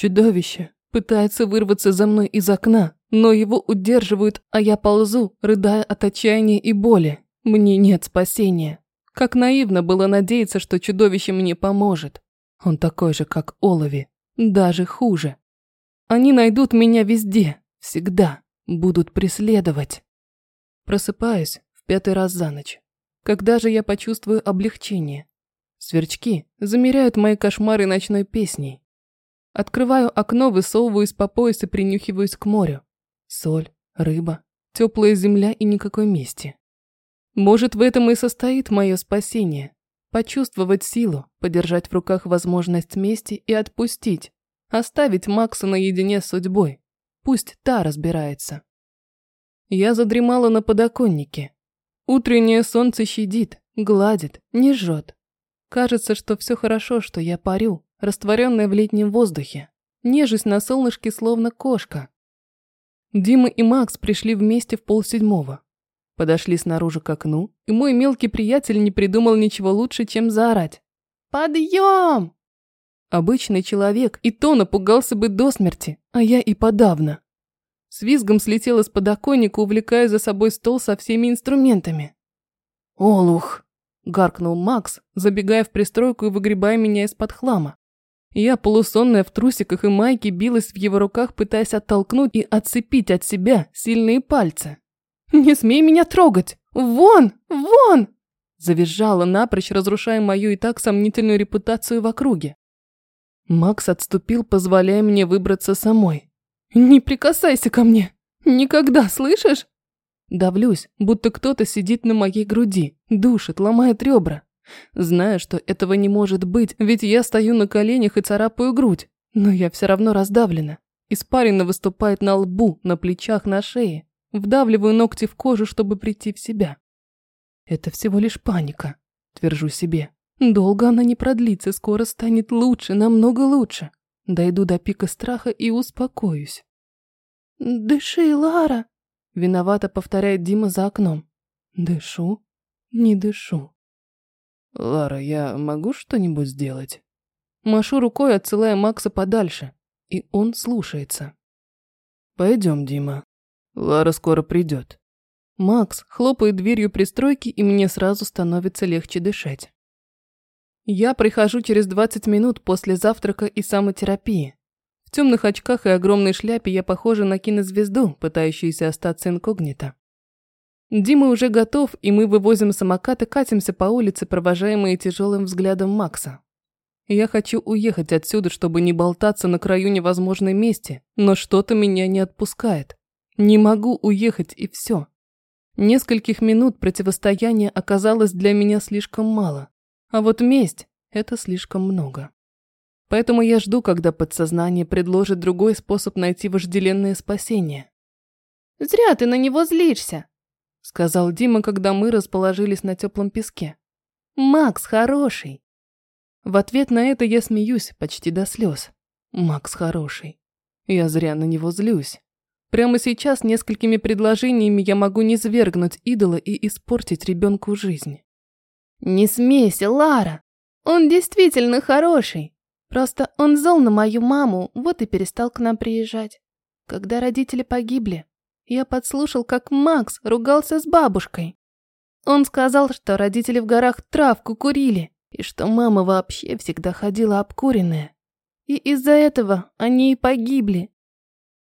Чудовище пытается вырваться за мной из окна, но его удерживают, а я ползу, рыдая от отчаяния и боли. Мне нет спасения. Как наивно было надеяться, что чудовище мне поможет. Он такой же, как Олови, даже хуже. Они найдут меня везде, всегда, будут преследовать. Просыпаюсь в пятый раз за ночь. Когда же я почувствую облегчение? Сверчки замеряют мои кошмары ночной песней. Открываю окно, высовываюсь по пояс и принюхиваюсь к морю. Соль, рыба, теплая земля и никакой мести. Может, в этом и состоит мое спасение. Почувствовать силу, подержать в руках возможность мести и отпустить. Оставить Макса наедине с судьбой. Пусть та разбирается. Я задремала на подоконнике. Утреннее солнце щадит, гладит, не жжет. Кажется, что все хорошо, что я парю, растворенная в летнем воздухе. Нежусь на солнышке, словно кошка. Дима и Макс пришли вместе в полседьмого. Подошли снаружи к окну, и мой мелкий приятель не придумал ничего лучше, чем заорать. «Подъем!» Обычный человек и то напугался бы до смерти, а я и подавно. С визгом слетела с подоконника, увлекая за собой стол со всеми инструментами. «Олух!» – гаркнул Макс, забегая в пристройку и выгребая меня из-под хлама. Я, полусонная в трусиках и майке, билась в его руках, пытаясь оттолкнуть и отцепить от себя сильные пальцы. «Не смей меня трогать! Вон! Вон!» Завизжала напрочь, разрушая мою и так сомнительную репутацию в округе. Макс отступил, позволяя мне выбраться самой. «Не прикасайся ко мне! Никогда, слышишь?» Давлюсь, будто кто-то сидит на моей груди, душит, ломает ребра. Знаю, что этого не может быть, ведь я стою на коленях и царапаю грудь. Но я все равно раздавлена. Испарина выступает на лбу, на плечах, на шее. Вдавливаю ногти в кожу, чтобы прийти в себя. Это всего лишь паника, твержу себе. Долго она не продлится, скоро станет лучше, намного лучше. Дойду до пика страха и успокоюсь. «Дыши, Лара!» – виновато повторяет Дима за окном. Дышу, не дышу. «Лара, я могу что-нибудь сделать?» Машу рукой, отсылая Макса подальше, и он слушается. «Пойдем, Дима, Лара скоро придет. Макс хлопает дверью пристройки, и мне сразу становится легче дышать. Я прихожу через 20 минут после завтрака и самотерапии. В темных очках и огромной шляпе я похожа на кинозвезду, пытающуюся остаться инкогнито. Дима уже готов, и мы вывозим самокат и катимся по улице, провожаемые тяжелым взглядом Макса. Я хочу уехать отсюда, чтобы не болтаться на краю невозможной мести, но что-то меня не отпускает. Не могу уехать, и все. Нескольких минут противостояния оказалось для меня слишком мало. А вот месть – это слишком много. Поэтому я жду, когда подсознание предложит другой способ найти вожделенное спасение. «Зря ты на него злишься», – сказал Дима, когда мы расположились на теплом песке. «Макс хороший». В ответ на это я смеюсь почти до слез. Макс хороший. Я зря на него злюсь. Прямо сейчас несколькими предложениями я могу низвергнуть идола и испортить ребенку жизнь. «Не смейся, Лара! Он действительно хороший. Просто он зол на мою маму, вот и перестал к нам приезжать. Когда родители погибли, я подслушал, как Макс ругался с бабушкой. Он сказал, что родители в горах травку курили, и что мама вообще всегда ходила обкуренная. И из-за этого они и погибли.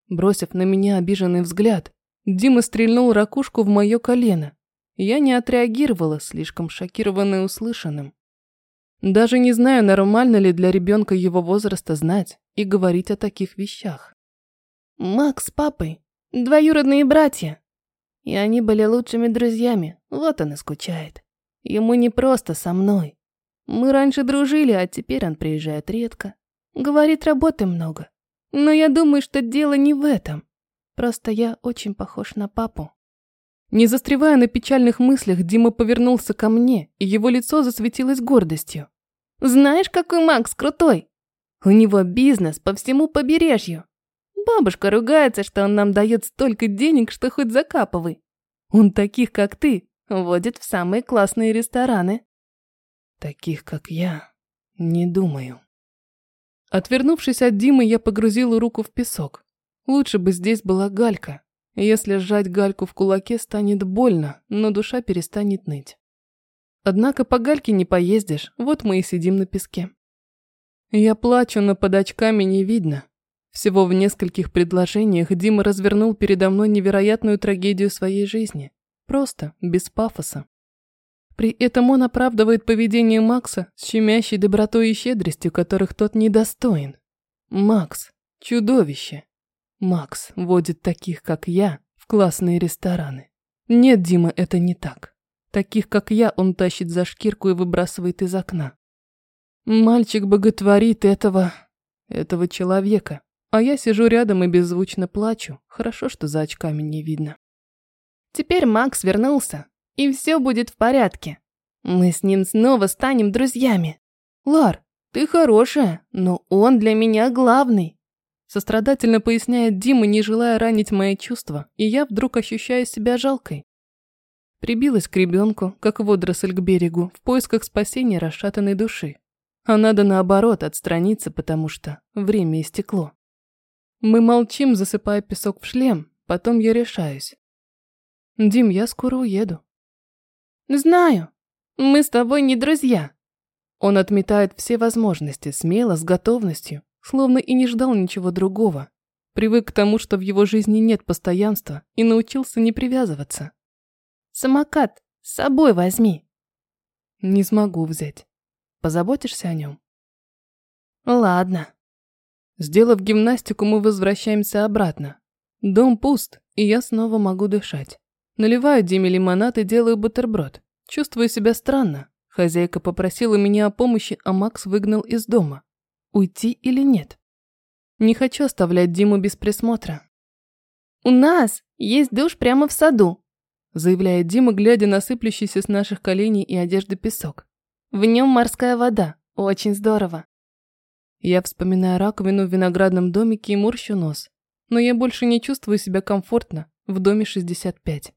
Бросив на меня обиженный взгляд, Дима стрельнул ракушку в мое колено. Я не отреагировала, слишком шокированная услышанным. Даже не знаю, нормально ли для ребенка его возраста знать и говорить о таких вещах. Макс с папой – двоюродные братья. И они были лучшими друзьями, вот он и скучает. Ему не просто со мной. Мы раньше дружили, а теперь он приезжает редко. Говорит, работы много. Но я думаю, что дело не в этом. Просто я очень похож на папу. Не застревая на печальных мыслях, Дима повернулся ко мне, и его лицо засветилось гордостью. «Знаешь, какой Макс крутой? У него бизнес по всему побережью. Бабушка ругается, что он нам дает столько денег, что хоть закапывай. Он таких, как ты, водит в самые классные рестораны». «Таких, как я, не думаю». Отвернувшись от Димы, я погрузила руку в песок. Лучше бы здесь была галька. Если сжать гальку в кулаке, станет больно, но душа перестанет ныть. Однако по гальке не поездишь, вот мы и сидим на песке. Я плачу, но под очками не видно. Всего в нескольких предложениях Дима развернул передо мной невероятную трагедию своей жизни. Просто, без пафоса. При этом он оправдывает поведение Макса с щемящей добротой и щедростью, которых тот недостоин. Макс – чудовище. Макс водит таких, как я, в классные рестораны. Нет, Дима, это не так. Таких, как я, он тащит за шкирку и выбрасывает из окна. Мальчик боготворит этого... этого человека. А я сижу рядом и беззвучно плачу. Хорошо, что за очками не видно. Теперь Макс вернулся, и все будет в порядке. Мы с ним снова станем друзьями. Лар, ты хорошая, но он для меня главный. Сострадательно поясняет Дима, не желая ранить мои чувства, и я вдруг ощущаю себя жалкой. Прибилась к ребенку, как водоросль к берегу, в поисках спасения расшатанной души. А надо наоборот отстраниться, потому что время истекло. Мы молчим, засыпая песок в шлем, потом я решаюсь. Дим, я скоро уеду. Знаю. Мы с тобой не друзья. Он отметает все возможности, смело, с готовностью, словно и не ждал ничего другого. Привык к тому, что в его жизни нет постоянства, и научился не привязываться. Самокат с собой возьми. Не смогу взять. Позаботишься о нем? Ладно. Сделав гимнастику, мы возвращаемся обратно. Дом пуст, и я снова могу дышать. Наливаю Диме лимонад и делаю бутерброд. Чувствую себя странно. Хозяйка попросила меня о помощи, а Макс выгнал из дома. Уйти или нет? Не хочу оставлять Диму без присмотра. «У нас есть душ прямо в саду», заявляет Дима, глядя на сыплющийся с наших коленей и одежды песок. «В нем морская вода. Очень здорово». Я вспоминаю раковину в виноградном домике и морщу нос. Но я больше не чувствую себя комфортно в доме 65.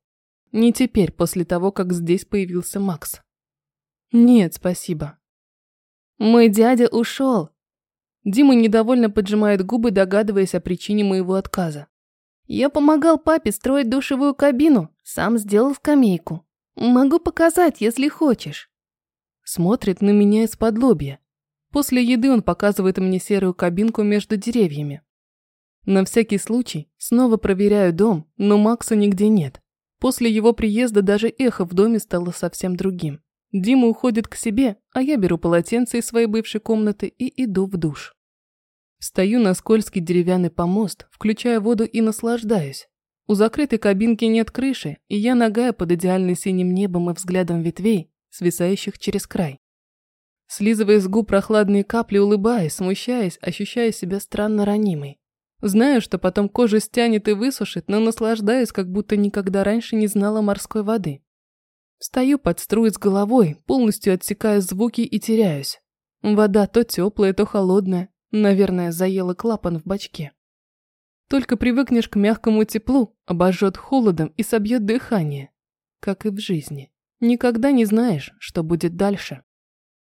Не теперь, после того, как здесь появился Макс. Нет, спасибо. Мой дядя ушел. Дима недовольно поджимает губы, догадываясь о причине моего отказа. Я помогал папе строить душевую кабину, сам сделал скамейку. Могу показать, если хочешь. Смотрит на меня из-под лобья. После еды он показывает мне серую кабинку между деревьями. На всякий случай снова проверяю дом, но Макса нигде нет. После его приезда даже эхо в доме стало совсем другим. Дима уходит к себе, а я беру полотенце из своей бывшей комнаты и иду в душ. Встаю на скользкий деревянный помост, включая воду и наслаждаюсь. У закрытой кабинки нет крыши, и я ногая под идеально синим небом и взглядом ветвей, свисающих через край. Слизывая с губ прохладные капли, улыбаясь, смущаясь, ощущая себя странно ранимой. Знаю, что потом кожа стянет и высушит, но наслаждаюсь, как будто никогда раньше не знала морской воды. Встаю под струи с головой, полностью отсекая звуки и теряюсь. Вода то теплая, то холодная. Наверное, заела клапан в бачке. Только привыкнешь к мягкому теплу, обожжет холодом и собьет дыхание. Как и в жизни. Никогда не знаешь, что будет дальше.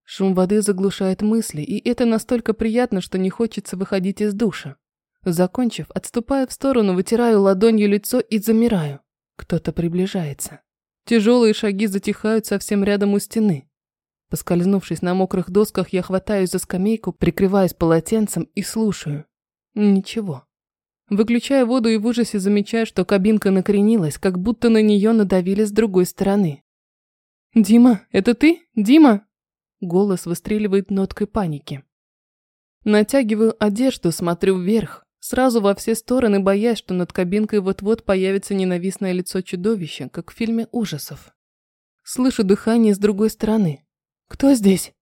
Шум воды заглушает мысли, и это настолько приятно, что не хочется выходить из душа. Закончив, отступаю в сторону, вытираю ладонью лицо и замираю. Кто-то приближается. Тяжелые шаги затихают совсем рядом у стены. Поскользнувшись на мокрых досках, я хватаюсь за скамейку, прикрываюсь полотенцем и слушаю. Ничего. Выключаю воду и в ужасе замечаю, что кабинка накренилась, как будто на нее надавили с другой стороны. «Дима, это ты? Дима?» Голос выстреливает ноткой паники. Натягиваю одежду, смотрю вверх, Сразу во все стороны, боясь, что над кабинкой вот-вот появится ненавистное лицо чудовища, как в фильме ужасов. Слышу дыхание с другой стороны. «Кто здесь?»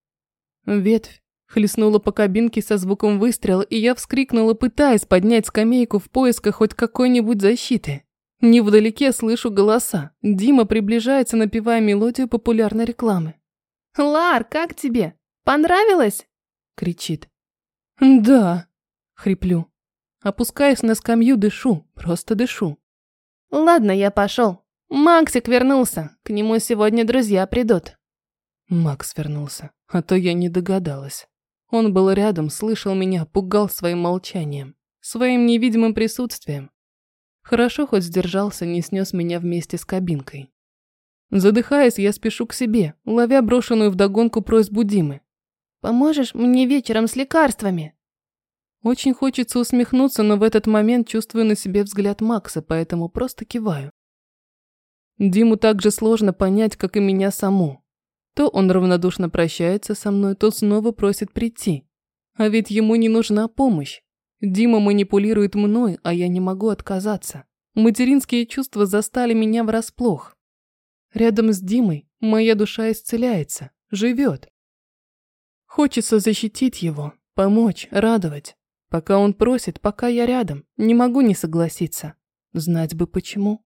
Ветвь хлестнула по кабинке со звуком выстрела, и я вскрикнула, пытаясь поднять скамейку в поисках хоть какой-нибудь защиты. Невдалеке слышу голоса. Дима приближается, напевая мелодию популярной рекламы. «Лар, как тебе? Понравилось?» кричит. «Да», хриплю. Опускаюсь на скамью, дышу, просто дышу. Ладно, я пошел. Максик вернулся. К нему сегодня друзья придут. Макс вернулся, а то я не догадалась. Он был рядом, слышал меня, пугал своим молчанием, своим невидимым присутствием. Хорошо хоть сдержался, не снес меня вместе с кабинкой. Задыхаясь, я спешу к себе, ловя брошенную вдогонку просьбу Димы. «Поможешь мне вечером с лекарствами?» Очень хочется усмехнуться, но в этот момент чувствую на себе взгляд Макса, поэтому просто киваю. Диму так же сложно понять, как и меня саму. То он равнодушно прощается со мной, то снова просит прийти. А ведь ему не нужна помощь. Дима манипулирует мной, а я не могу отказаться. Материнские чувства застали меня врасплох. Рядом с Димой моя душа исцеляется, живет. Хочется защитить его, помочь, радовать. Пока он просит, пока я рядом, не могу не согласиться. Знать бы почему.